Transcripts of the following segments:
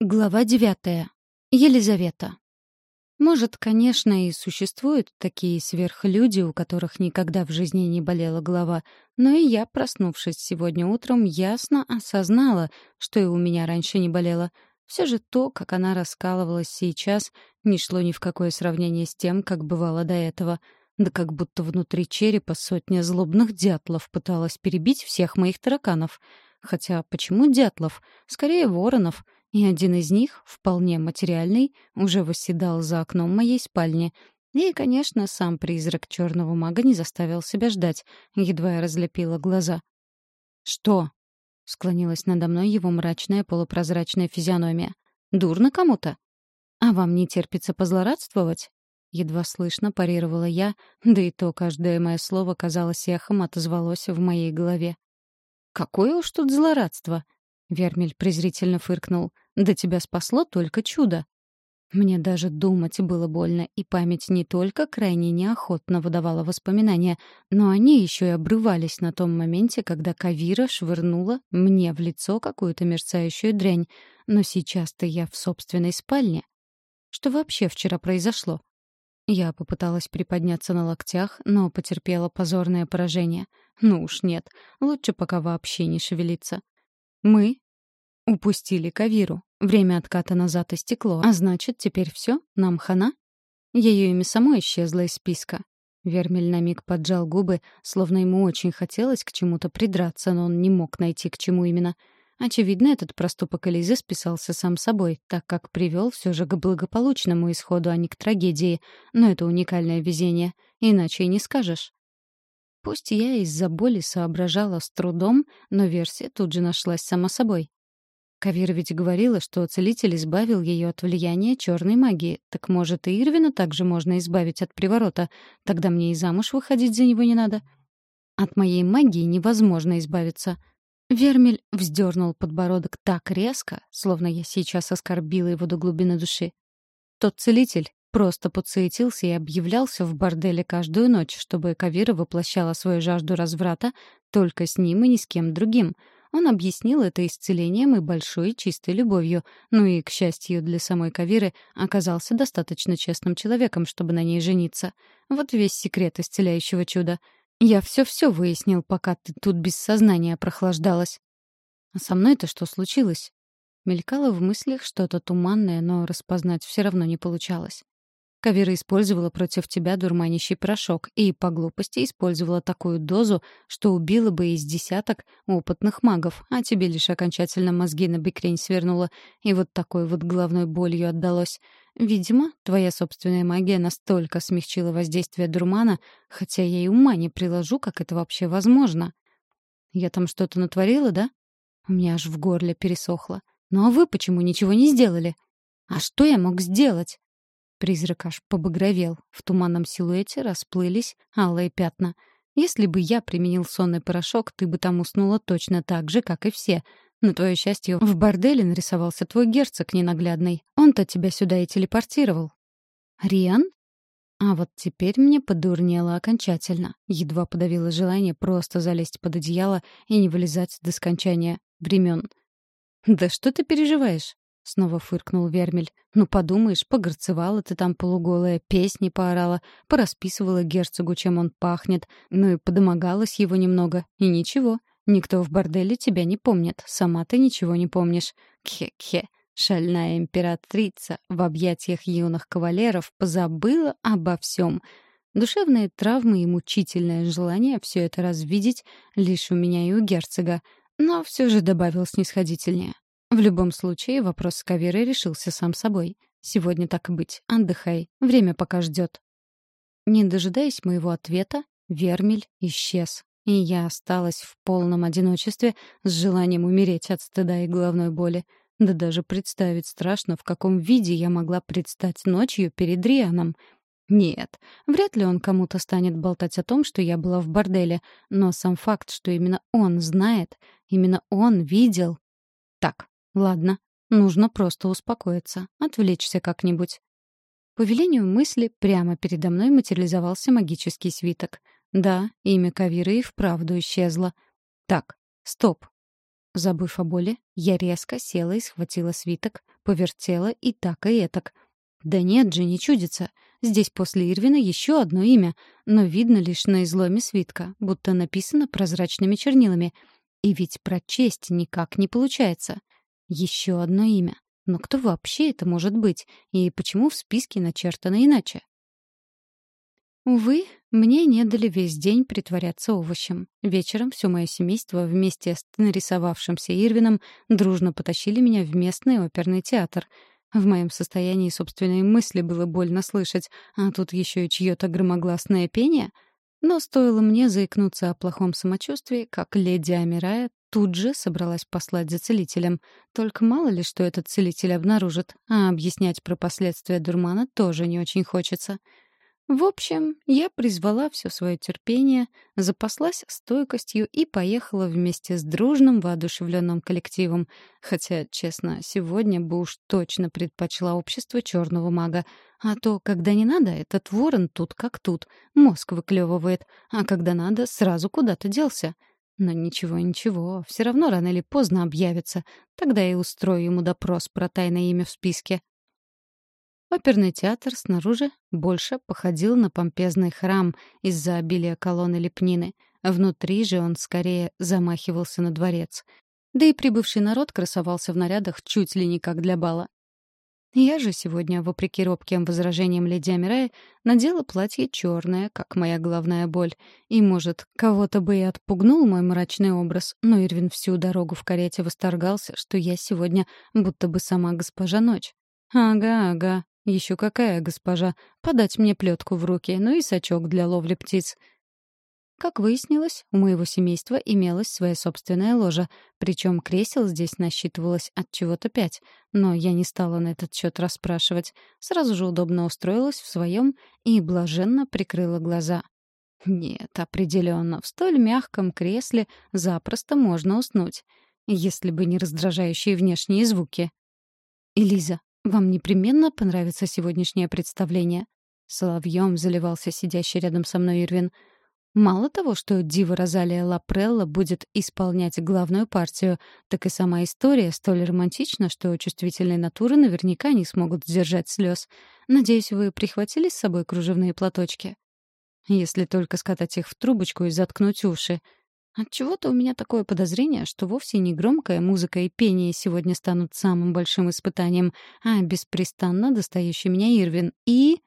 Глава девятая. Елизавета. Может, конечно, и существуют такие сверхлюди, у которых никогда в жизни не болела голова, но и я, проснувшись сегодня утром, ясно осознала, что и у меня раньше не болело. Все же то, как она раскалывалась сейчас, не шло ни в какое сравнение с тем, как бывало до этого. Да как будто внутри черепа сотня злобных дятлов пыталась перебить всех моих тараканов. Хотя почему дятлов? Скорее, воронов — и один из них, вполне материальный, уже восседал за окном моей спальни. И, конечно, сам призрак черного мага не заставил себя ждать, едва я разлепила глаза. «Что?» — склонилась надо мной его мрачная полупрозрачная физиономия. «Дурно кому-то?» «А вам не терпится позлорадствовать?» Едва слышно парировала я, да и то каждое мое слово, казалось, эхом отозвалось в моей голове. «Какое уж тут злорадство!» Вермель презрительно фыркнул. «Да тебя спасло только чудо». Мне даже думать было больно, и память не только крайне неохотно выдавала воспоминания, но они еще и обрывались на том моменте, когда Кавира швырнула мне в лицо какую-то мерцающую дрянь. Но сейчас-то я в собственной спальне. Что вообще вчера произошло? Я попыталась приподняться на локтях, но потерпела позорное поражение. Ну уж нет, лучше пока вообще не шевелиться. Мы упустили Кавиру. Время отката назад истекло, а значит, теперь все, нам хана? Ее имя само исчезло из списка. Вермель на миг поджал губы, словно ему очень хотелось к чему-то придраться, но он не мог найти, к чему именно. Очевидно, этот проступок Элизы списался сам собой, так как привел все же к благополучному исходу, а не к трагедии. Но это уникальное везение, иначе и не скажешь. Пусть я из-за боли соображала с трудом, но версия тут же нашлась сама собой. Кавира ведь говорила, что целитель избавил ее от влияния черной магии. Так может, и Ирвина также можно избавить от приворота. Тогда мне и замуж выходить за него не надо. От моей магии невозможно избавиться. Вермель вздернул подбородок так резко, словно я сейчас оскорбила его до глубины души. Тот целитель Просто подсуетился и объявлялся в борделе каждую ночь, чтобы Кавира воплощала свою жажду разврата только с ним и ни с кем другим. Он объяснил это исцелением и большой чистой любовью, ну и, к счастью для самой Кавиры, оказался достаточно честным человеком, чтобы на ней жениться. Вот весь секрет исцеляющего чуда. Я все-все выяснил, пока ты тут без сознания прохлаждалась. А со мной-то что случилось? Мелькало в мыслях что-то туманное, но распознать все равно не получалось. Кавира использовала против тебя дурманящий порошок и, по глупости, использовала такую дозу, что убила бы из десяток опытных магов, а тебе лишь окончательно мозги на бекрень свернула, и вот такой вот головной болью отдалось. Видимо, твоя собственная магия настолько смягчила воздействие дурмана, хотя я и ума не приложу, как это вообще возможно. Я там что-то натворила, да? У меня аж в горле пересохло. Ну а вы почему ничего не сделали? А что я мог сделать? Призрак аж побагровел. В туманном силуэте расплылись алые пятна. Если бы я применил сонный порошок, ты бы там уснула точно так же, как и все. На твое счастье, в борделе нарисовался твой герцог ненаглядный. Он-то тебя сюда и телепортировал. Риан? А вот теперь мне подурнело окончательно. Едва подавило желание просто залезть под одеяло и не вылезать до скончания времен. «Да что ты переживаешь?» Снова фыркнул Вермель. «Ну, подумаешь, погорцевала ты там полуголая, песни поорала, порасписывала герцогу, чем он пахнет, ну и подомогалась его немного. И ничего, никто в борделе тебя не помнит, сама ты ничего не помнишь. Кхе-кхе». Шальная императрица в объятиях юных кавалеров позабыла обо всем. Душевные травмы и мучительное желание все это развидеть лишь у меня и у герцога, но все же добавил снисходительнее. В любом случае, вопрос с Каверой решился сам собой. Сегодня так и быть. Отдыхай. Время пока ждет. Не дожидаясь моего ответа, Вермель исчез. И я осталась в полном одиночестве с желанием умереть от стыда и головной боли. Да даже представить страшно, в каком виде я могла предстать ночью перед Рианом. Нет, вряд ли он кому-то станет болтать о том, что я была в борделе, но сам факт, что именно он знает, именно он видел... Так, Ладно, нужно просто успокоиться, отвлечься как-нибудь. По велению мысли прямо передо мной материализовался магический свиток. Да, имя Кавиры и вправду исчезло. Так, стоп. Забыв о боли, я резко села и схватила свиток, повертела и так, и этак. Да нет же, не чудится. Здесь после Ирвина еще одно имя, но видно лишь на изломе свитка, будто написано прозрачными чернилами. И ведь прочесть никак не получается. Еще одно имя. Но кто вообще это может быть? И почему в списке начертано иначе? Увы, мне не дали весь день притворяться овощем. Вечером все мое семейство вместе с нарисовавшимся Ирвином дружно потащили меня в местный оперный театр. В моем состоянии собственные мысли было больно слышать, а тут еще и чье-то громогласное пение. Но стоило мне заикнуться о плохом самочувствии, как леди Амирая тут же собралась послать за целителем. Только мало ли, что этот целитель обнаружит, а объяснять про последствия дурмана тоже не очень хочется. В общем, я призвала все свое терпение, запаслась стойкостью и поехала вместе с дружным, воодушевленным коллективом. Хотя, честно, сегодня бы уж точно предпочла общество черного мага. А то, когда не надо, этот ворон тут как тут, мозг выклевывает, а когда надо, сразу куда-то делся. Но ничего-ничего, все равно рано или поздно объявится. Тогда я устрою ему допрос про тайное имя в списке. Оперный театр снаружи больше походил на помпезный храм из-за обилия колонн и лепнины. Внутри же он скорее замахивался на дворец. Да и прибывший народ красовался в нарядах чуть ли не как для бала. Я же сегодня, вопреки робким возражениям леди Амирая, надела платье черное, как моя главная боль. И, может, кого-то бы и отпугнул мой мрачный образ, но Ирвин всю дорогу в карете восторгался, что я сегодня будто бы сама госпожа ночь. Ага, ага, еще какая госпожа. Подать мне плетку в руки, ну и сачок для ловли птиц. Как выяснилось, у моего семейства имелась своя собственная ложа, причем кресел здесь насчитывалось от чего-то пять, но я не стала на этот счет расспрашивать. Сразу же удобно устроилась в своем и блаженно прикрыла глаза. Нет, определенно, в столь мягком кресле запросто можно уснуть, если бы не раздражающие внешние звуки. «Элиза, вам непременно понравится сегодняшнее представление. Соловьем заливался сидящий рядом со мной Ирвин. Мало того, что Дива Розалия Лапрелла будет исполнять главную партию, так и сама история столь романтична, что чувствительные натуры наверняка не смогут сдержать слез. Надеюсь, вы прихватили с собой кружевные платочки? Если только скатать их в трубочку и заткнуть уши — Отчего-то у меня такое подозрение, что вовсе не громкая музыка и пение сегодня станут самым большим испытанием, а беспрестанно достающий меня Ирвин. И...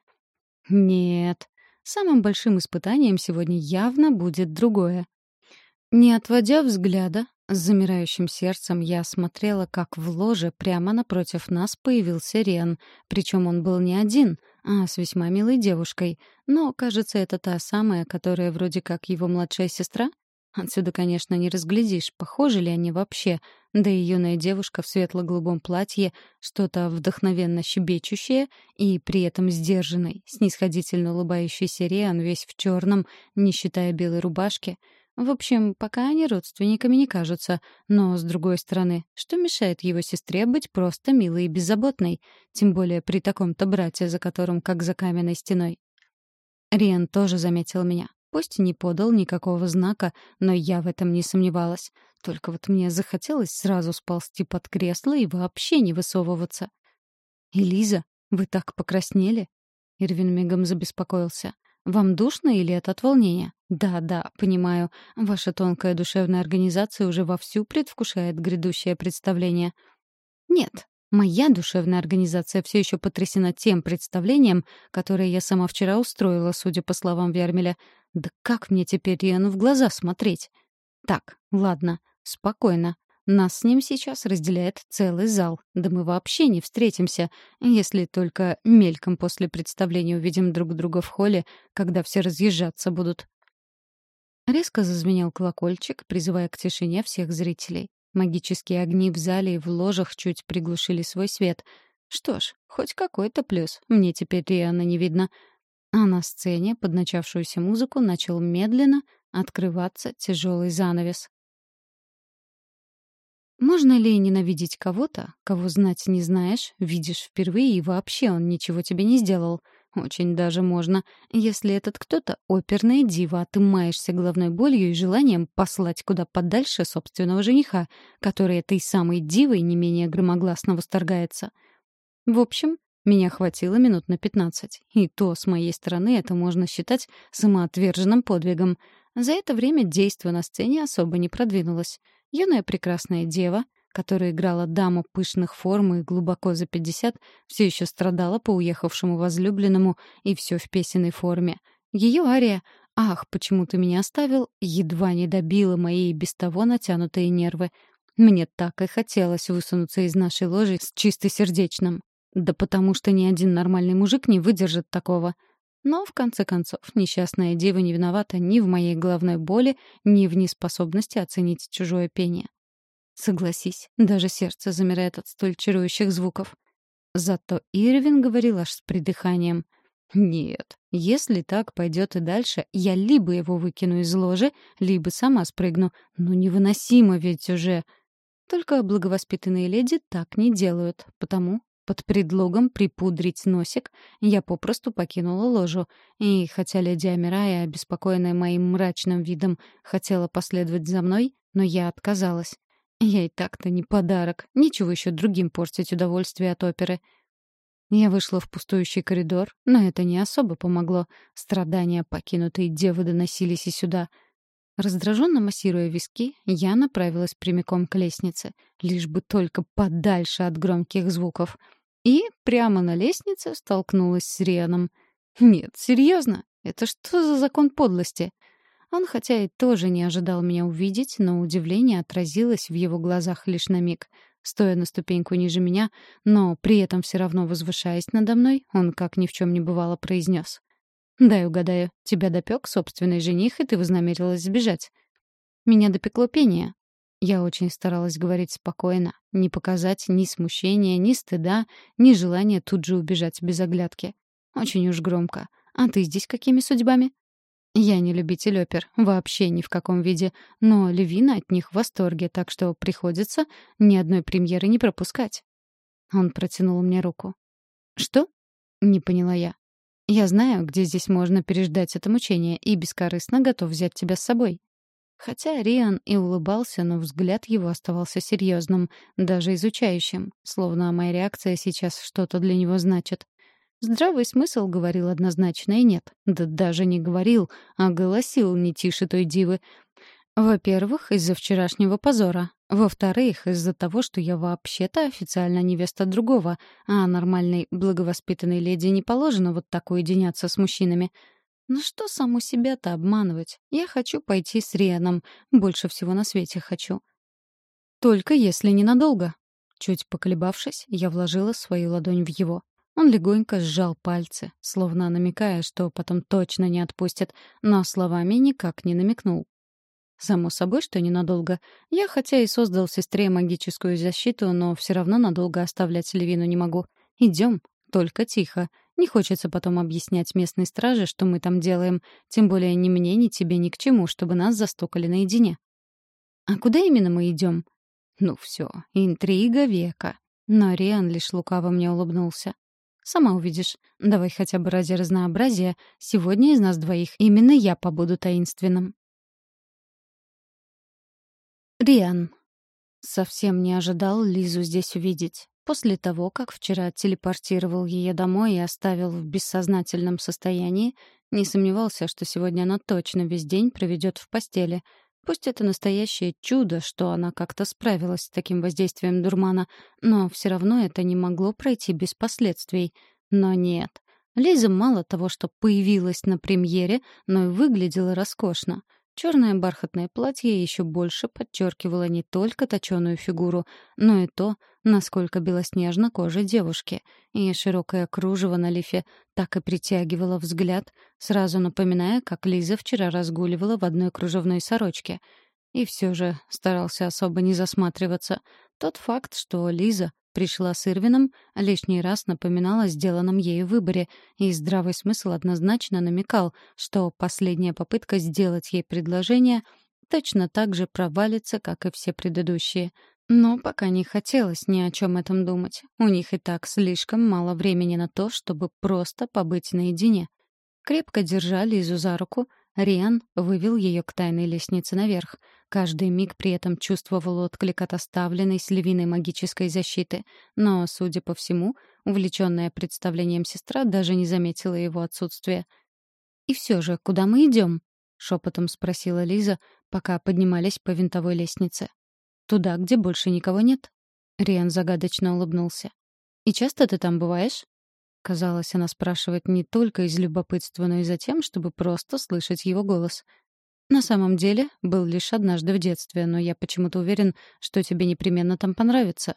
Нет. Самым большим испытанием сегодня явно будет другое. Не отводя взгляда, с замирающим сердцем я смотрела, как в ложе прямо напротив нас появился Рен. Причем он был не один, а с весьма милой девушкой. Но, кажется, это та самая, которая вроде как его младшая сестра — Отсюда, конечно, не разглядишь, похожи ли они вообще, да и юная девушка в светло-голубом платье, что-то вдохновенно щебечущее и при этом сдержанный, снисходительно улыбающийся Риан весь в черном, не считая белой рубашки. В общем, пока они родственниками не кажутся, но, с другой стороны, что мешает его сестре быть просто милой и беззаботной, тем более при таком-то брате, за которым как за каменной стеной. Риан тоже заметил меня, Пусть не подал никакого знака, но я в этом не сомневалась. Только вот мне захотелось сразу сползти под кресло и вообще не высовываться. «Элиза, вы так покраснели?» Ирвин мигом забеспокоился. «Вам душно или это от волнения?» «Да, да, понимаю. Ваша тонкая душевная организация уже вовсю предвкушает грядущее представление». «Нет, Моя душевная организация все еще потрясена тем представлением, которое я сама вчера устроила, судя по словам Вермеля. Да как мне теперь Риану в глаза смотреть? Так, ладно, спокойно. Нас с ним сейчас разделяет целый зал. Да мы вообще не встретимся, если только мельком после представления увидим друг друга в холле, когда все разъезжаться будут. Резко зазвенел колокольчик, призывая к тишине всех зрителей. Магические огни в зале и в ложах чуть приглушили свой свет. Что ж, хоть какой-то плюс. Мне теперь Риана не видно. А на сцене под начавшуюся музыку начал медленно открываться тяжелый занавес. Можно ли ненавидеть кого-то, кого знать не знаешь, видишь впервые и вообще он ничего тебе не сделал? Очень даже можно, если этот кто-то — оперная дива, а ты маешься головной болью и желанием послать куда подальше собственного жениха, который этой самой дивой не менее громогласно восторгается. В общем, меня хватило минут на пятнадцать. И то, с моей стороны, это можно считать самоотверженным подвигом. За это время действо на сцене особо не продвинулось. Юная прекрасная дева, которая играла даму пышных форм и глубоко за пятьдесят, все еще страдала по уехавшему возлюбленному и все в песенной форме. Ее ария «Ах, почему ты меня оставил?» едва не добила мои без того натянутые нервы. Мне так и хотелось высунуться из нашей ложи с чистосердечным. Да потому что ни один нормальный мужик не выдержит такого. Но, в конце концов, несчастная дева не виновата ни в моей головной боли, ни в неспособности оценить чужое пение. Согласись, даже сердце замирает от столь чарующих звуков. Зато Ирвин говорил аж с придыханием. «Нет, если так пойдет и дальше, я либо его выкину из ложи, либо сама спрыгну. Ну невыносимо ведь уже!» Только благовоспитанные леди так не делают, потому под предлогом припудрить носик я попросту покинула ложу, и хотя леди Амирая, обеспокоенная моим мрачным видом, хотела последовать за мной, но я отказалась. Я и так-то не подарок, нечего еще другим портить удовольствие от оперы. Я вышла в пустующий коридор, но это не особо помогло. Страдания покинутой девы доносились и сюда. Раздраженно массируя виски, я направилась прямиком к лестнице, лишь бы только подальше от громких звуков. И прямо на лестнице столкнулась с Рианом. Нет, серьезно, это что за закон подлости? Он хотя и тоже не ожидал меня увидеть, но удивление отразилось в его глазах лишь на миг. Стоя на ступеньку ниже меня, но при этом все равно возвышаясь надо мной, он, как ни в чем не бывало, произнес. «Дай угадаю, тебя допек собственный жених, и ты вознамерилась сбежать». Меня допекло пение. Я очень старалась говорить спокойно, не показать ни смущения, ни стыда, ни желания тут же убежать без оглядки. Очень уж громко. «А ты здесь какими судьбами?» Я не любитель опер, вообще ни в каком виде, но Левина от них в восторге, так что приходится ни одной премьеры не пропускать. Он протянул мне руку. «Что?» — не поняла я. Я знаю, где здесь можно переждать это мучение, и бескорыстно готов взять тебя с собой. Хотя Риан и улыбался, но взгляд его оставался серьезным, даже изучающим, словно моя реакция сейчас что-то для него значит. Здравый смысл говорил однозначно и нет. Да даже не говорил, а голосил не тише той дивы. Во-первых, из-за вчерашнего позора. Во-вторых, из-за того, что я вообще-то официально невеста другого, а нормальной, благовоспитанной леди не положено вот так уединяться с мужчинами. Ну что саму себя-то обманывать? Я хочу пойти с Рианом. Больше всего на свете хочу. Только если ненадолго. Чуть поколебавшись, я вложила свою ладонь в его. Он легонько сжал пальцы, словно намекая, что потом точно не отпустит, но словами никак не намекнул. Само собой, что ненадолго. Я хотя и создал сестре магическую защиту, но все равно надолго оставлять Левину не могу. Идем, только тихо. Не хочется потом объяснять местной страже, что мы там делаем. Тем более ни мне, ни тебе ни к чему, чтобы нас застукали наедине. А куда именно мы идем? Ну все, интрига века. Но Риан лишь лукаво мне улыбнулся. «Сама увидишь. Давай хотя бы ради разнообразия. Сегодня из нас двоих именно я побуду таинственным». Риан. Совсем не ожидал Лизу здесь увидеть. После того, как вчера телепортировал ее домой и оставил в бессознательном состоянии, не сомневался, что сегодня она точно весь день проведет в постели. Пусть это настоящее чудо, что она как-то справилась с таким воздействием дурмана, но все равно это не могло пройти без последствий. Но нет. Лиза мало того, что появилась на премьере, но и выглядела роскошно — Черное бархатное платье еще больше подчеркивало не только точеную фигуру, но и то, насколько белоснежна кожа девушки, и широкое кружево на лифе так и притягивало взгляд, сразу напоминая, как Лиза вчера разгуливала в одной кружевной сорочке. И все же старался особо не засматриваться. Тот факт, что Лиза пришла с Ирвином, лишний раз напоминала о сделанном ею выборе, и здравый смысл однозначно намекал, что последняя попытка сделать ей предложение точно так же провалится, как и все предыдущие. Но пока не хотелось ни о чем этом думать. У них и так слишком мало времени на то, чтобы просто побыть наедине. Крепко держа Лизу за руку, Риан вывел ее к тайной лестнице наверх. Каждый миг при этом чувствовал отклик от оставленной с львиной магической защиты. Но, судя по всему, увлеченная представлением сестра даже не заметила его отсутствия. «И все же, куда мы идем?» — шепотом спросила Лиза, пока поднимались по винтовой лестнице. «Туда, где больше никого нет?» Риан загадочно улыбнулся. «И часто ты там бываешь?» Казалось, она спрашивает не только из любопытства, но и за тем, чтобы просто слышать его голос. «На самом деле, был лишь однажды в детстве, но я почему-то уверен, что тебе непременно там понравится».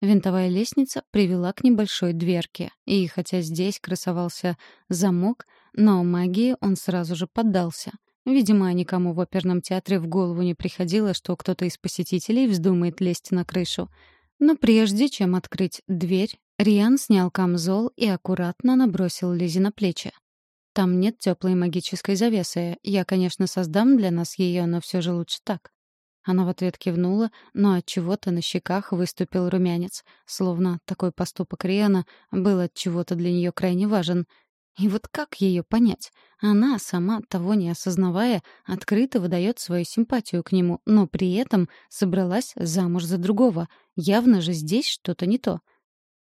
Винтовая лестница привела к небольшой дверке, и хотя здесь красовался замок, но магии он сразу же поддался. Видимо, никому в оперном театре в голову не приходило, что кто-то из посетителей вздумает лезть на крышу — но прежде чем открыть дверь, Риан снял камзол и аккуратно набросил Лизе на плечи. «Там нет теплой магической завесы. Я, конечно, создам для нас ее, но все же лучше так». Она в ответ кивнула, но от чего-то на щеках выступил румянец, словно такой поступок Риана был от чего-то для нее крайне важен — и вот как ее понять? Она, сама того не осознавая, открыто выдает свою симпатию к нему, но при этом собралась замуж за другого. Явно же здесь что-то не то.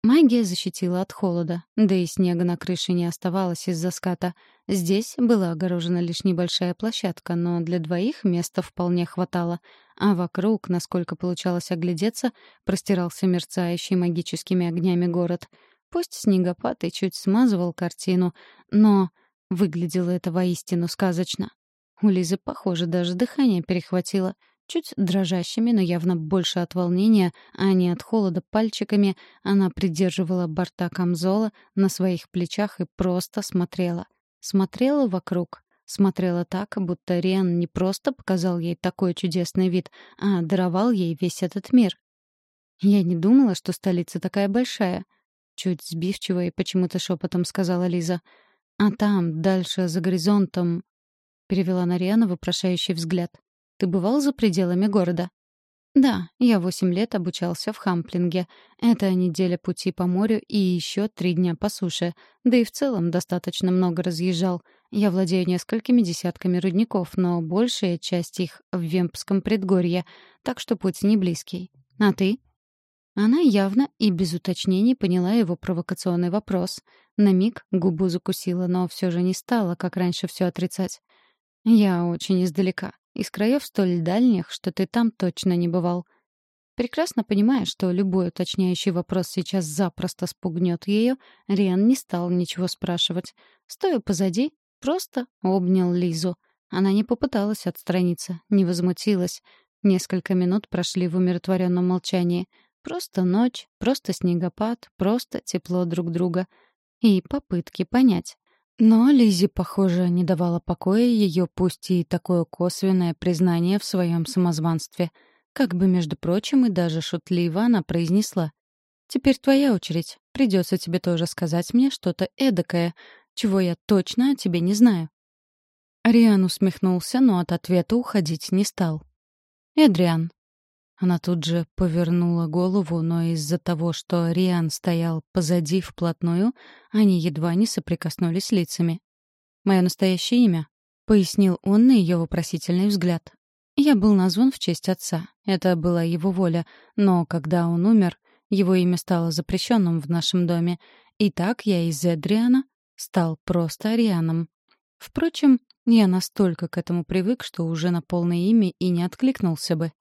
Магия защитила от холода, да и снега на крыше не оставалось из-за ската. Здесь была огорожена лишь небольшая площадка, но для двоих места вполне хватало. А вокруг, насколько получалось оглядеться, простирался мерцающий магическими огнями город — Пусть снегопад и чуть смазывал картину, но выглядело это воистину сказочно. У Лизы, похоже, даже дыхание перехватило. Чуть дрожащими, но явно больше от волнения, а не от холода пальчиками, она придерживала борта камзола на своих плечах и просто смотрела. Смотрела вокруг. Смотрела так, будто Риан не просто показал ей такой чудесный вид, а даровал ей весь этот мир. Я не думала, что столица такая большая. Чуть сбивчиво и почему-то шепотом сказала Лиза. «А там, дальше, за горизонтом...» Перевела на Риана вопрошающий взгляд. «Ты бывал за пределами города?» «Да, я восемь лет обучался в Хамплинге. Это неделя пути по морю и еще три дня по суше. Да и в целом достаточно много разъезжал. Я владею несколькими десятками рудников, но большая часть их в Вемпском предгорье, так что путь не близкий. А ты?» Она явно и без уточнений поняла его провокационный вопрос. На миг губу закусила, но все же не стала, как раньше, все отрицать. «Я очень издалека, из краев столь дальних, что ты там точно не бывал». Прекрасно понимая, что любой уточняющий вопрос сейчас запросто спугнет ее, Риан не стал ничего спрашивать. Стоя позади, просто обнял Лизу. Она не попыталась отстраниться, не возмутилась. Несколько минут прошли в умиротворенном молчании — Просто ночь, просто снегопад, просто тепло друг друга. И попытки понять. Но Лизе, похоже, не давала покоя ее, пусть и такое косвенное признание в своем самозванстве. Как бы, между прочим, и даже шутливо она произнесла. «Теперь твоя очередь. Придется тебе тоже сказать мне что-то эдакое, чего я точно о тебе не знаю». Риан усмехнулся, но от ответа уходить не стал. «Эдриан, она тут же повернула голову, но из-за того, что Риан стоял позади вплотную, они едва не соприкоснулись лицами. «Мое настоящее имя», — пояснил он на ее вопросительный взгляд. «Я был назван в честь отца. Это была его воля. Но когда он умер, его имя стало запрещенным в нашем доме. И так я из Эдриана стал просто Арианом. Впрочем, я настолько к этому привык, что уже на полное имя и не откликнулся бы.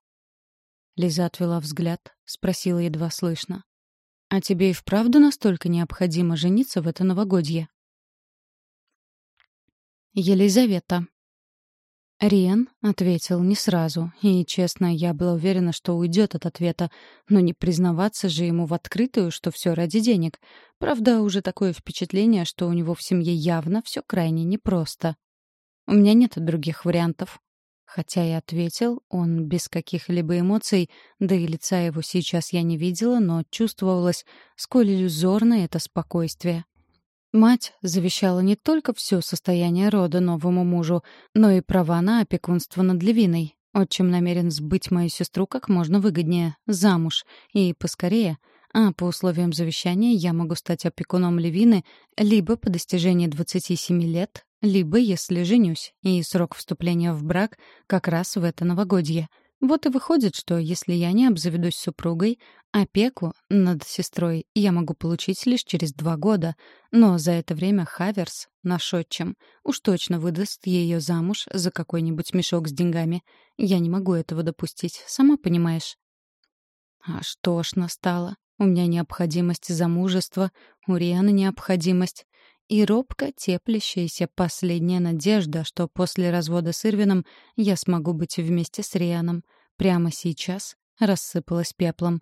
Лиза отвела взгляд, спросила едва слышно. «А тебе и вправду настолько необходимо жениться в это новогодье?» Елизавета. Риен ответил не сразу, и, честно, я была уверена, что уйдет от ответа, но не признаваться же ему в открытую, что все ради денег. Правда, уже такое впечатление, что у него в семье явно все крайне непросто. У меня нет других вариантов. Хотя и ответил он без каких-либо эмоций, да и лица его сейчас я не видела, но чувствовалось, сколь иллюзорно это спокойствие. Мать завещала не только все состояние рода новому мужу, но и права на опекунство над Левиной. Отчим намерен сбыть мою сестру как можно выгоднее, замуж, и поскорее. А по условиям завещания я могу стать опекуном Левины либо по достижении 27 лет, либо если женюсь, и срок вступления в брак как раз в это новогодье. Вот и выходит, что если я не обзаведусь супругой, опеку над сестрой я могу получить лишь через два года, но за это время Хаверс, наш отчим, уж точно выдаст ее замуж за какой-нибудь мешок с деньгами. Я не могу этого допустить, сама понимаешь. Аж тошно стало. У меня необходимость замужества, у Рианы необходимость. И робко теплящаяся последняя надежда, что после развода с Ирвином я смогу быть вместе с Рианом. Прямо сейчас рассыпалась пеплом.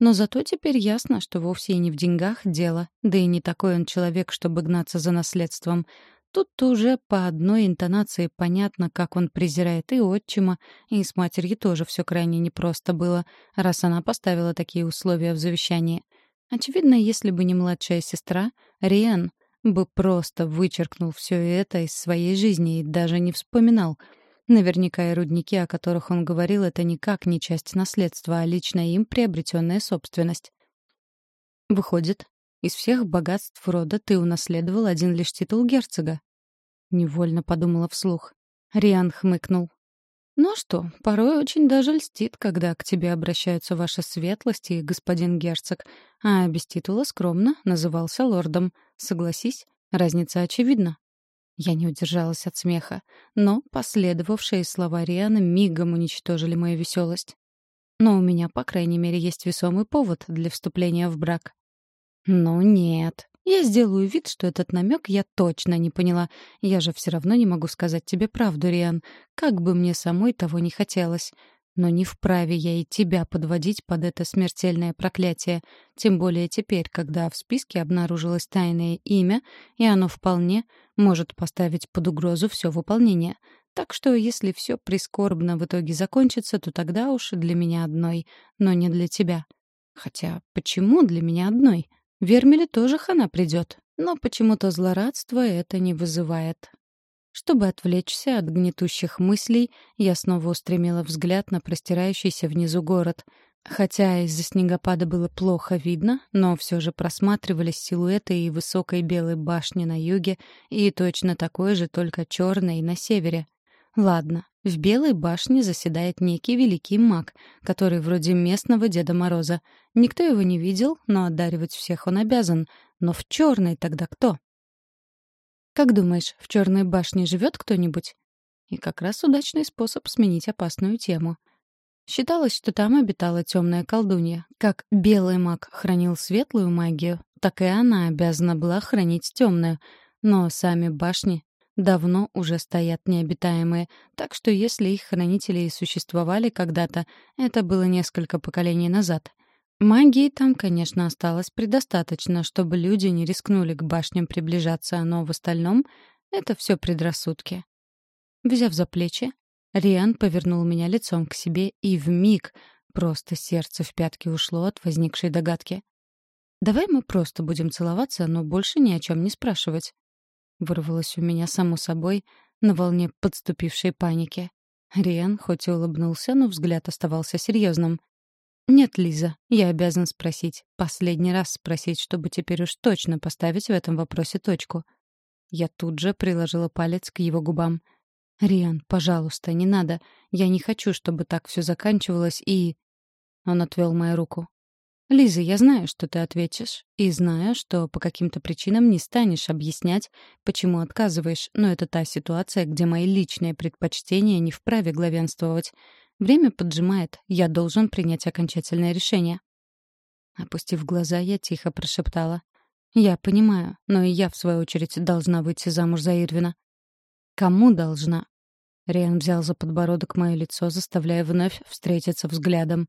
Но зато теперь ясно, что вовсе и не в деньгах дело, да и не такой он человек, чтобы гнаться за наследством. Тут-то уже по одной интонации понятно, как он презирает и отчима, и с матерью тоже все крайне непросто было, раз она поставила такие условия в завещании. Очевидно, если бы не младшая сестра, Риан бы просто вычеркнул все это из своей жизни и даже не вспоминал. Наверняка и рудники, о которых он говорил, это никак не часть наследства, а лично им приобретенная собственность. Выходит, из всех богатств рода ты унаследовал один лишь титул герцога. Невольно подумала вслух. Риан хмыкнул. «Ну что, порой очень даже льстит, когда к тебе обращаются ваша светлость и господин герцог, а без титула скромно назывался лордом. Согласись, разница очевидна». Я не удержалась от смеха, но последовавшие слова Риана мигом уничтожили мою веселость. Но у меня, по крайней мере, есть весомый повод для вступления в брак. «Ну нет. Я сделаю вид, что этот намек я точно не поняла. Я же все равно не могу сказать тебе правду, Риан, как бы мне самой того не хотелось. Но не вправе я и тебя подводить под это смертельное проклятие, тем более теперь, когда в списке обнаружилось тайное имя, и оно вполне может поставить под угрозу все выполнение. Так что если все прискорбно в итоге закончится, то тогда уж для меня одной, но не для тебя. Хотя почему для меня одной? Вермеле тоже хана придет, но почему-то злорадство это не вызывает. Чтобы отвлечься от гнетущих мыслей, я снова устремила взгляд на простирающийся внизу город. Хотя из-за снегопада было плохо видно, но все же просматривались силуэты и высокой белой башни на юге, и точно такой же, только черной, на севере. Ладно, в Белой башне заседает некий великий маг, который вроде местного Деда Мороза. Никто его не видел, но одаривать всех он обязан. Но в Черной тогда кто? Как думаешь, в Черной башне живет кто-нибудь? И как раз удачный способ сменить опасную тему. Считалось, что там обитала темная колдунья. Как белый маг хранил светлую магию, так и она обязана была хранить темную. Но сами башни давно уже стоят необитаемые, так что если их хранители и существовали когда-то, это было несколько поколений назад. Магии там, конечно, осталось предостаточно, чтобы люди не рискнули к башням приближаться, но в остальном это все предрассудки. Взяв за плечи, Риан повернул меня лицом к себе, и в миг просто сердце в пятки ушло от возникшей догадки. «Давай мы просто будем целоваться, но больше ни о чем не спрашивать». Вырвалось у меня само собой на волне подступившей паники. Риан хоть и улыбнулся, но взгляд оставался серьезным. «Нет, Лиза, я обязан спросить. Последний раз спросить, чтобы теперь уж точно поставить в этом вопросе точку». Я тут же приложила палец к его губам. «Риан, пожалуйста, не надо. Я не хочу, чтобы так все заканчивалось и...» Он отвел мою руку. Лиза, я знаю, что ты ответишь, и знаю, что по каким-то причинам не станешь объяснять, почему отказываешь, но это та ситуация, где мои личные предпочтения не вправе главенствовать. Время поджимает, я должен принять окончательное решение. Опустив глаза, я тихо прошептала. «Я понимаю, но и я, в свою очередь, должна выйти замуж за Ирвина». «Кому должна?» Риан взял за подбородок мое лицо, заставляя вновь встретиться взглядом.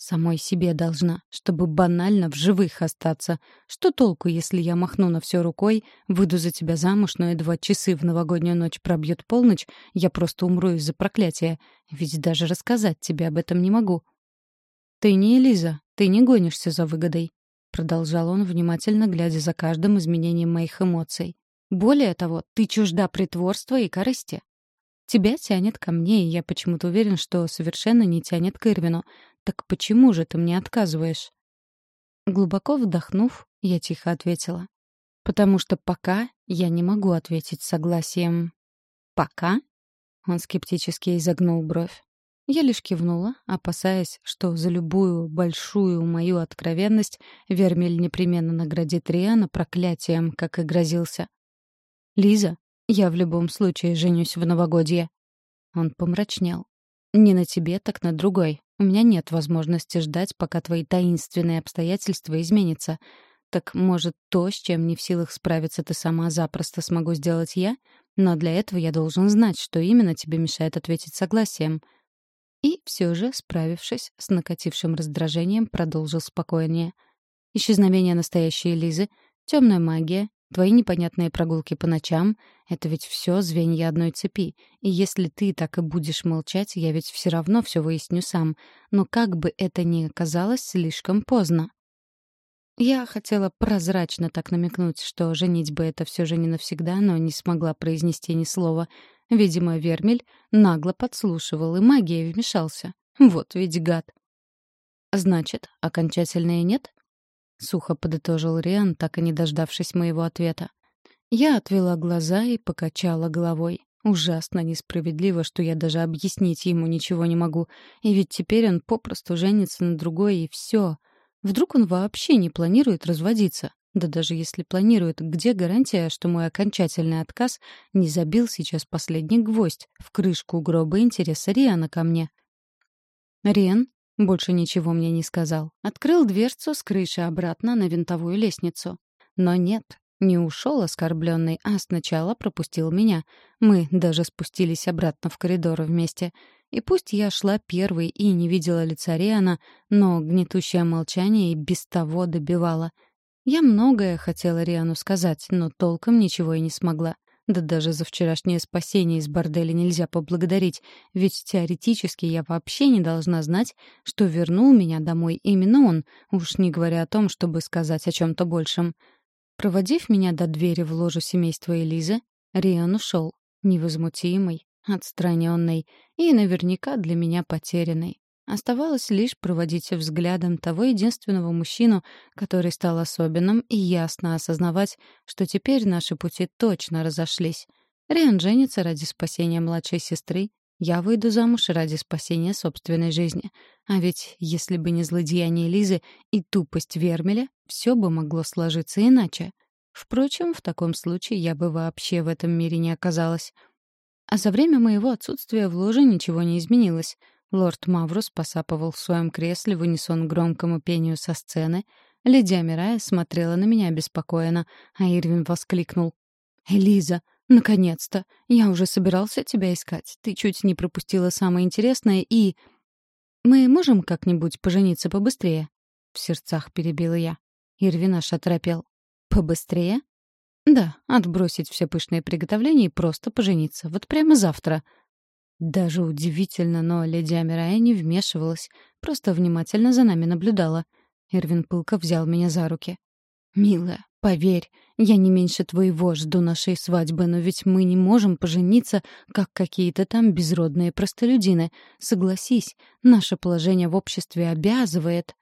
Самой себе должна, чтобы банально в живых остаться. Что толку, если я махну на все рукой, выйду за тебя замуж, но едва часы в новогоднюю ночь пробьют полночь, я просто умру из-за проклятия. Ведь даже рассказать тебе об этом не могу. «Ты не Элиза, ты не гонишься за выгодой», — продолжал он, внимательно глядя за каждым изменением моих эмоций. «Более того, ты чужда притворства и корысти. Тебя тянет ко мне, и я почему-то уверен, что совершенно не тянет к Ирвину. Так почему же ты мне отказываешь? Глубоко вдохнув, я тихо ответила. «Потому что пока я не могу ответить согласием». «Пока?» Он скептически изогнул бровь. Я лишь кивнула, опасаясь, что за любую большую мою откровенность Вермель непременно наградит Риана проклятием, как и грозился. «Лиза, я в любом случае женюсь в новогодье». Он помрачнел. «Не на тебе, так на другой. У меня нет возможности ждать, пока твои таинственные обстоятельства изменятся. Так, может, то, с чем не в силах справиться ты сама, запросто смогу сделать я? Но для этого я должен знать, что именно тебе мешает ответить согласием». И все же, справившись с накатившим раздражением, продолжил спокойнее. Исчезновение настоящей Лизы, темная магия, твои непонятные прогулки по ночам — это ведь все звенья одной цепи. И если ты так и будешь молчать, я ведь все равно все выясню сам. Но как бы это ни оказалось, слишком поздно. Я хотела прозрачно так намекнуть, что женитьба — это все же не навсегда, но не смогла произнести ни слова — Видимо, Вермель нагло подслушивал, и магией вмешался. Вот ведь гад. «Значит, окончательное нет?» — сухо подытожил Риан, так и не дождавшись моего ответа. Я отвела глаза и покачала головой. Ужасно несправедливо, что я даже объяснить ему ничего не могу. И ведь теперь он попросту женится на другой, и все. Вдруг он вообще не планирует разводиться? Да даже если планирует, где гарантия, что мой окончательный отказ не забил сейчас последний гвоздь в крышку гроба интереса Риана ко мне? Риан больше ничего мне не сказал. Открыл дверцу с крыши обратно на винтовую лестницу. Но нет, не ушел оскорбленный, а сначала пропустил меня. Мы даже спустились обратно в коридор вместе. И пусть я шла первой и не видела лица Риана, но гнетущее молчание и без того добивало — я многое хотела Риану сказать, но толком ничего и не смогла. Да даже за вчерашнее спасение из борделя нельзя поблагодарить, ведь теоретически я вообще не должна знать, что вернул меня домой именно он, уж не говоря о том, чтобы сказать о чем-то большем. Проводив меня до двери в ложу семейства Элизы, Риан ушел, невозмутимый, отстраненный и наверняка для меня потерянный. Оставалось лишь проводить взглядом того единственного мужчину, который стал особенным, и ясно осознавать, что теперь наши пути точно разошлись. Риан женится ради спасения младшей сестры, я выйду замуж ради спасения собственной жизни. А ведь если бы не злодеяние Лизы и тупость Вермеля, все бы могло сложиться иначе. Впрочем, в таком случае я бы вообще в этом мире не оказалась. А за время моего отсутствия в ложе ничего не изменилось — Лорд Маврус посапывал в своем кресле в унисон громкому пению со сцены. Леди Амирая смотрела на меня обеспокоенно, а Ирвин воскликнул. «Элиза, наконец-то! Я уже собирался тебя искать. Ты чуть не пропустила самое интересное и...» «Мы можем как-нибудь пожениться побыстрее?» — в сердцах перебила я. Ирвин аж оторопел. «Побыстрее?» «Да, отбросить все пышные приготовления и просто пожениться. Вот прямо завтра», даже удивительно, но леди Амирая не вмешивалась, просто внимательно за нами наблюдала. Эрвин пылко взял меня за руки. «Милая, поверь, я не меньше твоего жду нашей свадьбы, но ведь мы не можем пожениться, как какие-то там безродные простолюдины. Согласись, наше положение в обществе обязывает...»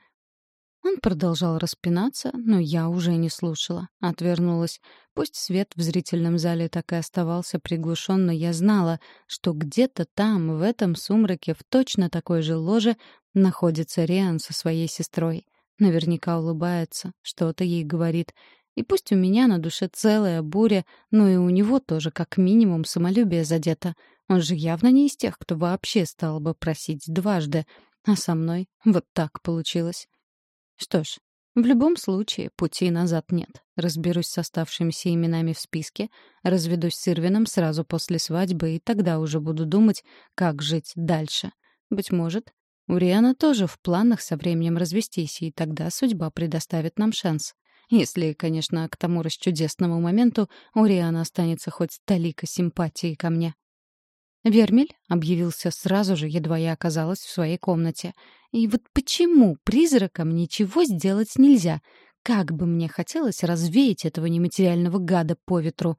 Он продолжал распинаться, но я уже не слушала. Отвернулась. Пусть свет в зрительном зале так и оставался приглушен, но я знала, что где-то там, в этом сумраке, в точно такой же ложе, находится Риан со своей сестрой. Наверняка улыбается, что-то ей говорит. И пусть у меня на душе целая буря, но и у него тоже как минимум самолюбие задето. Он же явно не из тех, кто вообще стал бы просить дважды. А со мной вот так получилось. Что ж, в любом случае пути назад нет. Разберусь с оставшимися именами в списке, разведусь с Ирвином сразу после свадьбы, и тогда уже буду думать, как жить дальше. Быть может, у Риана тоже в планах со временем развестись, и тогда судьба предоставит нам шанс. Если, конечно, к тому расчудесному моменту у Риана останется хоть талика симпатии ко мне. Вермель объявился сразу же, едва я оказалась в своей комнате. И вот почему призракам ничего сделать нельзя? Как бы мне хотелось развеять этого нематериального гада по ветру.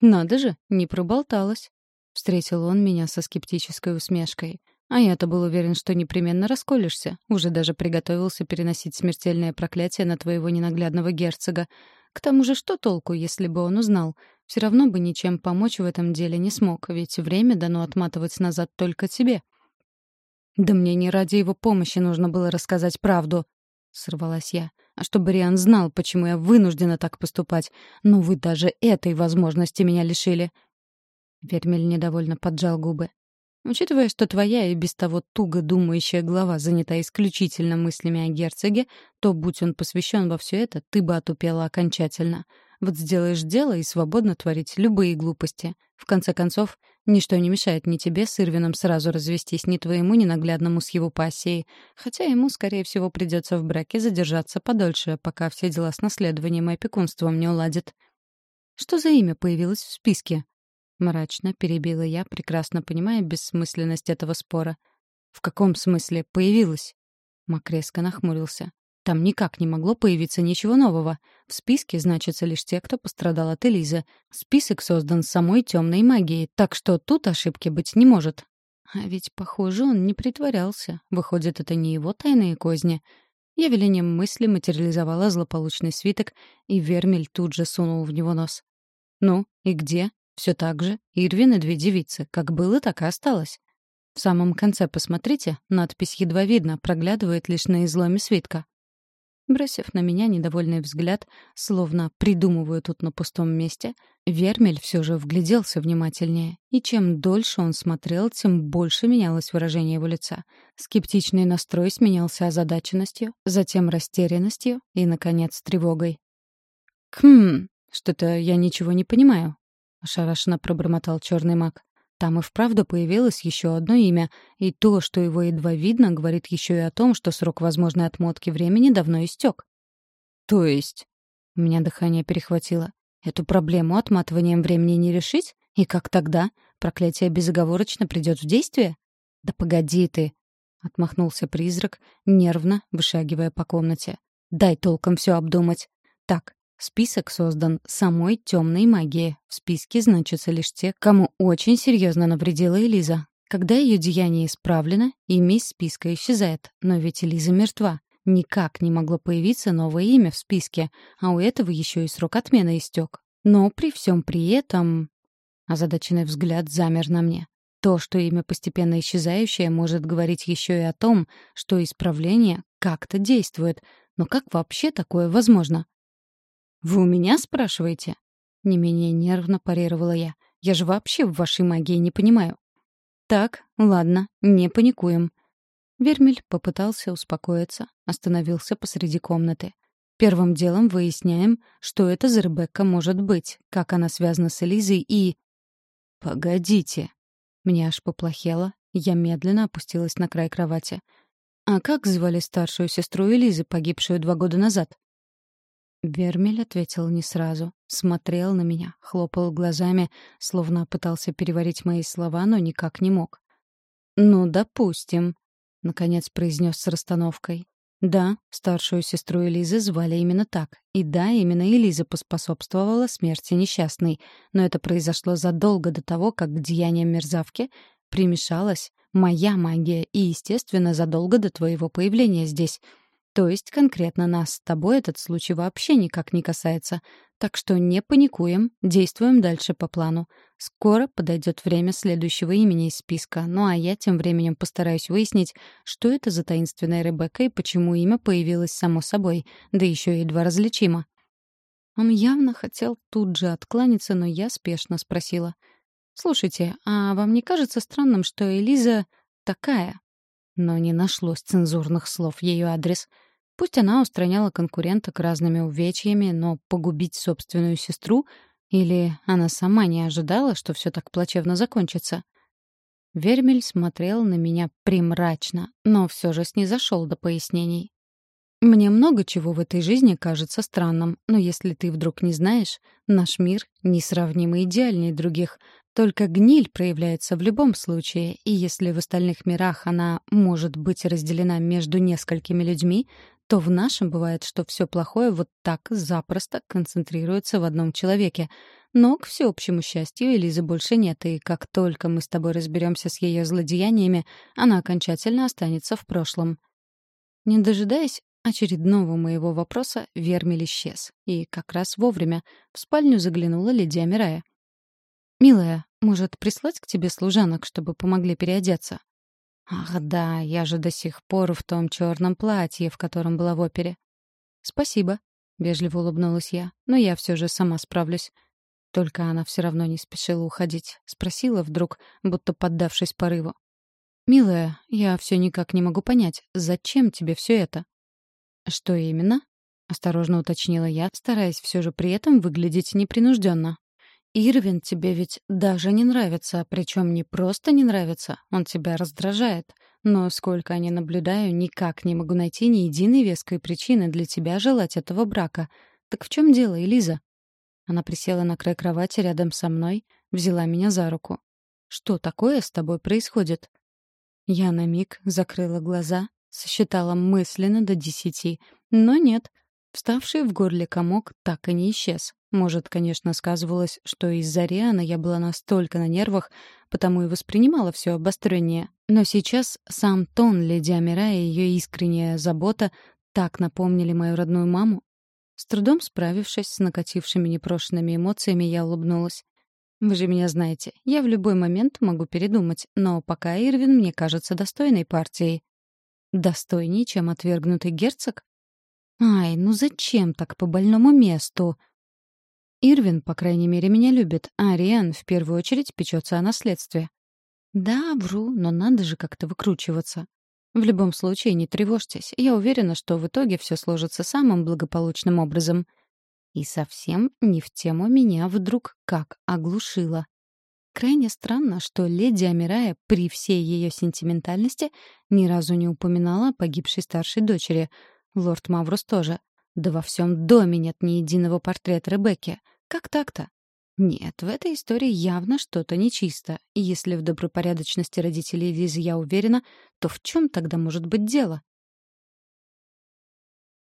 «Надо же, не проболталась», — встретил он меня со скептической усмешкой. А я-то был уверен, что непременно расколешься. Уже даже приготовился переносить смертельное проклятие на твоего ненаглядного герцога. К тому же что толку, если бы он узнал? Все равно бы ничем помочь в этом деле не смог, ведь время дано отматывать назад только тебе. «Да мне не ради его помощи нужно было рассказать правду», — сорвалась я. «А чтобы Риан знал, почему я вынуждена так поступать. Но вы даже этой возможности меня лишили». Вермель недовольно поджал губы. Учитывая, что твоя и без того туго думающая глава занята исключительно мыслями о герцоге, то, будь он посвящен во все это, ты бы отупела окончательно. Вот сделаешь дело и свободно творить любые глупости. В конце концов, ничто не мешает ни тебе с Ирвином сразу развестись, ни твоему ненаглядному с его пассией. Хотя ему, скорее всего, придется в браке задержаться подольше, пока все дела с наследованием и опекунством не уладят. Что за имя появилось в списке? Мрачно перебила я, прекрасно понимая бессмысленность этого спора. «В каком смысле появилась?» Мак резко нахмурился. «Там никак не могло появиться ничего нового. В списке значатся лишь те, кто пострадал от Элизы. Список создан самой темной магией, так что тут ошибки быть не может». А ведь, похоже, он не притворялся. Выходит, это не его тайные козни. Я велением мысли материализовала злополучный свиток, и Вермель тут же сунул в него нос. «Ну, и где?» Все так же Ирвин и две девицы, как было, так и осталось. В самом конце посмотрите, надпись едва видно, проглядывает лишь на изломе свитка. Бросив на меня недовольный взгляд, словно придумывая тут на пустом месте, Вермель все же вгляделся внимательнее. И чем дольше он смотрел, тем больше менялось выражение его лица. Скептичный настрой сменялся озадаченностью, затем растерянностью и, наконец, тревогой. «Хм, что-то я ничего не понимаю», — ошарашенно пробормотал черный маг. Там и вправду появилось еще одно имя, и то, что его едва видно, говорит еще и о том, что срок возможной отмотки времени давно истек. То есть? У меня дыхание перехватило. Эту проблему отматыванием времени не решить? И как тогда? Проклятие безоговорочно придет в действие? Да погоди ты! Отмахнулся призрак, нервно вышагивая по комнате. Дай толком все обдумать. Так, Список создан самой темной магией. В списке значатся лишь те, кому очень серьезно навредила Элиза. Когда ее деяние исправлено, имя из списка исчезает. Но ведь Элиза мертва. Никак не могло появиться новое имя в списке, а у этого еще и срок отмены истек. Но при всем при этом... Озадаченный взгляд замер на мне. То, что имя постепенно исчезающее, может говорить еще и о том, что исправление как-то действует. Но как вообще такое возможно? «Вы у меня спрашиваете?» Не менее нервно парировала я. «Я же вообще в вашей магии не понимаю». «Так, ладно, не паникуем». Вермель попытался успокоиться, остановился посреди комнаты. Первым делом выясняем, что это за Ребекка может быть, как она связана с Элизой и... «Погодите». Мне аж поплохело, я медленно опустилась на край кровати. «А как звали старшую сестру Элизы, погибшую два года назад?» Вермель ответил не сразу. Смотрел на меня, хлопал глазами, словно пытался переварить мои слова, но никак не мог. «Ну, допустим», — наконец произнес с расстановкой. «Да, старшую сестру Элизы звали именно так. И да, именно Элиза поспособствовала смерти несчастной. Но это произошло задолго до того, как к деяниям мерзавки примешалась моя магия и, естественно, задолго до твоего появления здесь». То есть конкретно нас с тобой этот случай вообще никак не касается. Так что не паникуем, действуем дальше по плану. Скоро подойдет время следующего имени из списка, ну а я тем временем постараюсь выяснить, что это за таинственная Ребекка и почему имя появилось само собой, да еще и едва различимо. Он явно хотел тут же откланяться, но я спешно спросила. «Слушайте, а вам не кажется странным, что Элиза такая?» Но не нашлось цензурных слов в ее адрес — Пусть она устраняла конкуренток разными увечьями, но погубить собственную сестру или она сама не ожидала, что все так плачевно закончится? Вермель смотрел на меня примрачно, но все же снизошел до пояснений. Мне много чего в этой жизни кажется странным, но если ты вдруг не знаешь, наш мир несравнимо идеальнее других. Только гниль проявляется в любом случае, и если в остальных мирах она может быть разделена между несколькими людьми, то в нашем бывает, что все плохое вот так запросто концентрируется в одном человеке. Но, к всеобщему счастью, Элизы больше нет, и как только мы с тобой разберемся с ее злодеяниями, она окончательно останется в прошлом. Не дожидаясь очередного моего вопроса, Вермиль исчез. И как раз вовремя в спальню заглянула леди Амирая. «Милая, может, прислать к тебе служанок, чтобы помогли переодеться?» «Ах да, я же до сих пор в том черном платье, в котором была в опере». «Спасибо», — вежливо улыбнулась я, — «но я все же сама справлюсь». Только она все равно не спешила уходить. Спросила вдруг, будто поддавшись порыву. «Милая, я все никак не могу понять, зачем тебе все это?» «Что именно?» — осторожно уточнила я, стараясь все же при этом выглядеть непринужденно. Ирвин тебе ведь даже не нравится, причем не просто не нравится, он тебя раздражает. Но сколько я не наблюдаю, никак не могу найти ни единой веской причины для тебя желать этого брака. Так в чем дело, Элиза? Она присела на край кровати рядом со мной, взяла меня за руку. Что такое с тобой происходит? Я на миг закрыла глаза, сосчитала мысленно до десяти, но нет. Вставший в горле комок так и не исчез. Может, конечно, сказывалось, что из-за Риана я была настолько на нервах, потому и воспринимала все обострение. Но сейчас сам тон леди Амира и ее искренняя забота так напомнили мою родную маму. С трудом справившись с накатившими непрошенными эмоциями, я улыбнулась. «Вы же меня знаете, я в любой момент могу передумать, но пока Ирвин мне кажется достойной партией». «Достойнее, чем отвергнутый герцог?» «Ай, ну зачем так по больному месту?» Ирвин, по крайней мере, меня любит, а Ариан в первую очередь печется о наследстве. Да, вру, но надо же как-то выкручиваться. В любом случае, не тревожьтесь. Я уверена, что в итоге все сложится самым благополучным образом. И совсем не в тему меня вдруг как оглушило. Крайне странно, что леди Амирая при всей ее сентиментальности ни разу не упоминала о погибшей старшей дочери. Лорд Маврус тоже. Да во всем доме нет ни единого портрета Ребекки. Как так-то? Нет, в этой истории явно что-то нечисто. И если в добропорядочности родителей Лизы я уверена, то в чем тогда может быть дело?